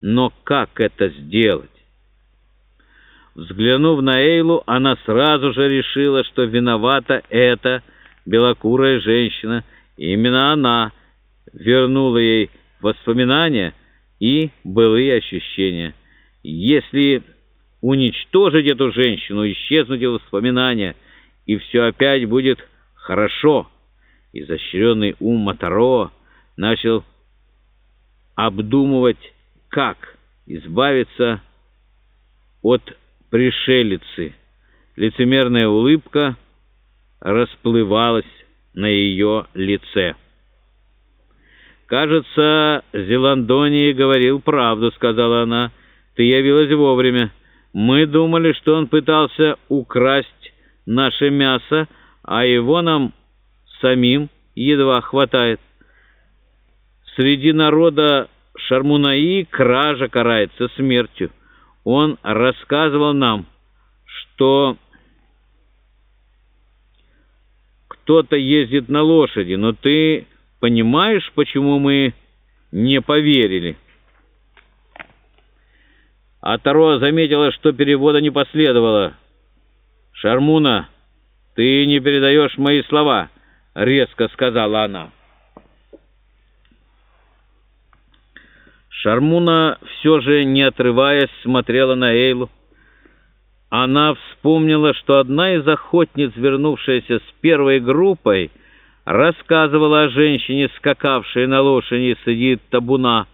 Но как это сделать? Взглянув на Эйлу, она сразу же решила, что виновата эта белокурая женщина. Именно она вернула ей воспоминания и былые ощущения. Если уничтожить эту женщину, исчезнуть ее воспоминания, и все опять будет хорошо. Изощренный ум Матаро начал обдумывать, как избавиться от пришелицы. Лицемерная улыбка расплывалась на ее лице. «Кажется, Зеландоний говорил правду», — сказала она. «Ты явилась вовремя. Мы думали, что он пытался украсть наше мясо, а его нам самим едва хватает. Среди народа Шармунаи кража карается смертью. Он рассказывал нам, что кто-то ездит на лошади, но ты понимаешь, почему мы не поверили?» А Таро заметила, что перевода не последовало. «Шармуна, ты не передаешь мои слова», — резко сказала она. Шармуна все же, не отрываясь, смотрела на Эйлу. Она вспомнила, что одна из охотниц, вернувшаяся с первой группой, рассказывала о женщине, скакавшей на лошади среди табуна,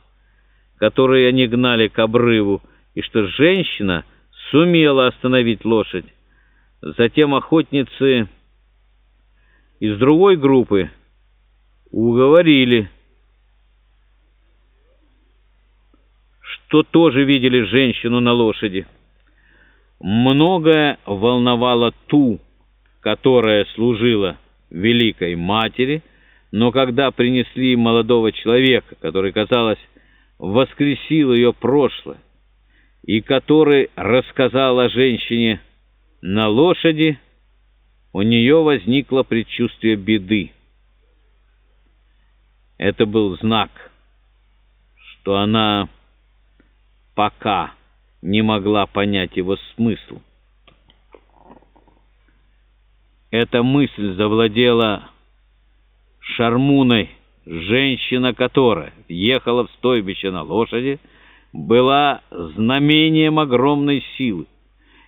которые они гнали к обрыву, и что женщина сумела остановить лошадь. Затем охотницы из другой группы уговорили, что тоже видели женщину на лошади. Многое волновало ту, которая служила Великой Матери, но когда принесли молодого человека, который, казалось, воскресил ее прошлое, и который рассказал о женщине на лошади, у нее возникло предчувствие беды. Это был знак, что она пока не могла понять его смысл. Эта мысль завладела Шармуной, женщина которая ехала в стойбище на лошади, была знамением огромной силы.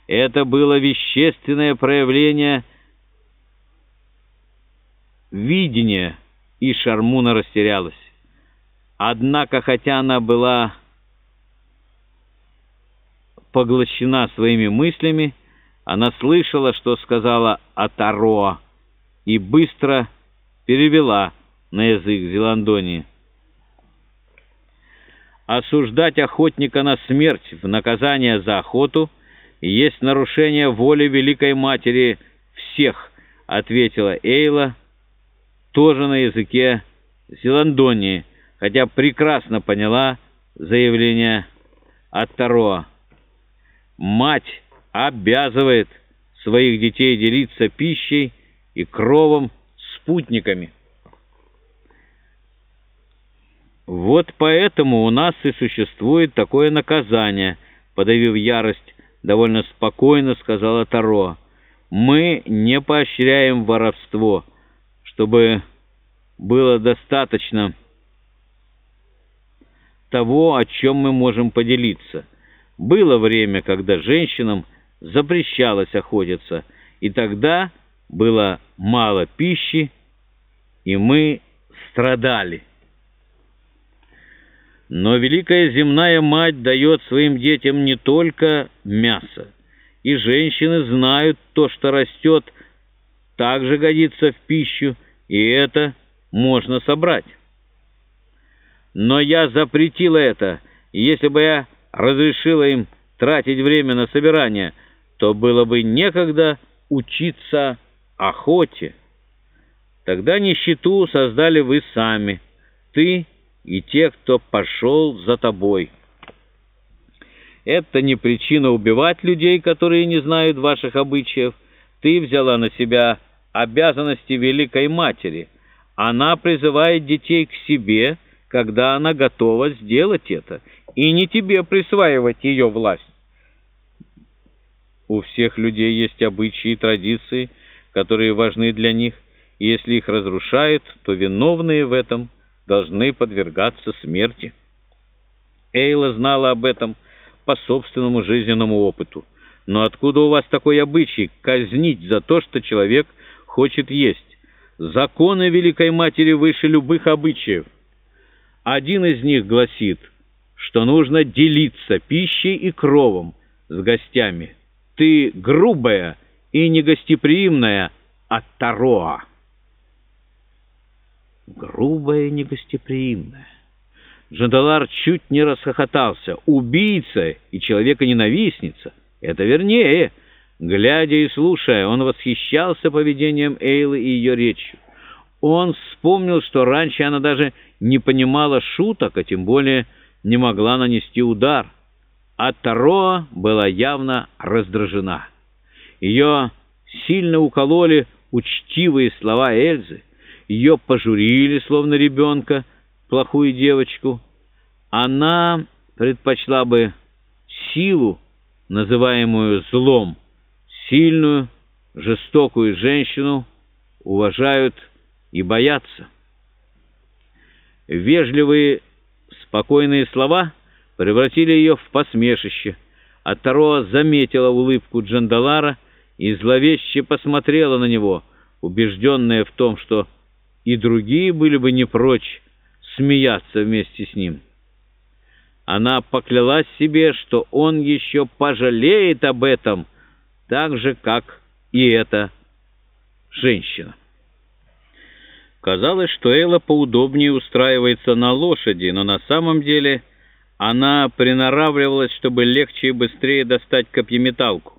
Это было вещественное проявление видения, и Шармуна растерялась. Однако, хотя она была поглощена своими мыслями, она слышала, что сказала Атароа, и быстро перевела на язык Зеландонии. Осуждать охотника на смерть в наказание за охоту есть нарушение воли Великой Матери всех, ответила Эйла, тоже на языке Зеландонии, хотя прекрасно поняла заявление Аттароа. Мать обязывает своих детей делиться пищей и кровом спутниками. Вот поэтому у нас и существует такое наказание, подавив ярость, довольно спокойно сказала Таро. Мы не поощряем воровство, чтобы было достаточно того, о чем мы можем поделиться. Было время, когда женщинам запрещалось охотиться, и тогда было мало пищи, и мы страдали. Но Великая Земная Мать дает своим детям не только мясо, и женщины знают то, что растет, также годится в пищу, и это можно собрать. Но я запретила это, и если бы я разрешила им тратить время на собирание, то было бы некогда учиться охоте. Тогда нищету создали вы сами, ты и те, кто пошел за тобой. Это не причина убивать людей, которые не знают ваших обычаев. Ты взяла на себя обязанности Великой Матери. Она призывает детей к себе, когда она готова сделать это, и не тебе присваивать ее власть. У всех людей есть обычаи и традиции, которые важны для них, и если их разрушают, то виновные в этом должны подвергаться смерти. Эйла знала об этом по собственному жизненному опыту. Но откуда у вас такой обычай казнить за то, что человек хочет есть? Законы Великой Матери выше любых обычаев. Один из них гласит, что нужно делиться пищей и кровом с гостями. Ты грубая и негостеприимная от Тароа. Грубая и негостеприимная. Джандалар чуть не расхохотался. Убийца и человека-ненавистница — это вернее. Глядя и слушая, он восхищался поведением Эйлы и ее речью. Он вспомнил, что раньше она даже не понимала шуток, а тем более не могла нанести удар. А Тароа была явно раздражена. Ее сильно укололи учтивые слова Эльзы, ее пожурили, словно ребенка, плохую девочку. Она предпочла бы силу, называемую злом, сильную, жестокую женщину уважают и боятся. Вежливые, спокойные слова превратили ее в посмешище. А Таро заметила улыбку Джандалара и зловеще посмотрела на него, убежденная в том, что и другие были бы не прочь смеяться вместе с ним. Она поклялась себе, что он еще пожалеет об этом, так же, как и эта женщина. Казалось, что Элла поудобнее устраивается на лошади, но на самом деле она приноравливалась, чтобы легче и быстрее достать копьеметалку.